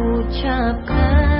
ucapkan.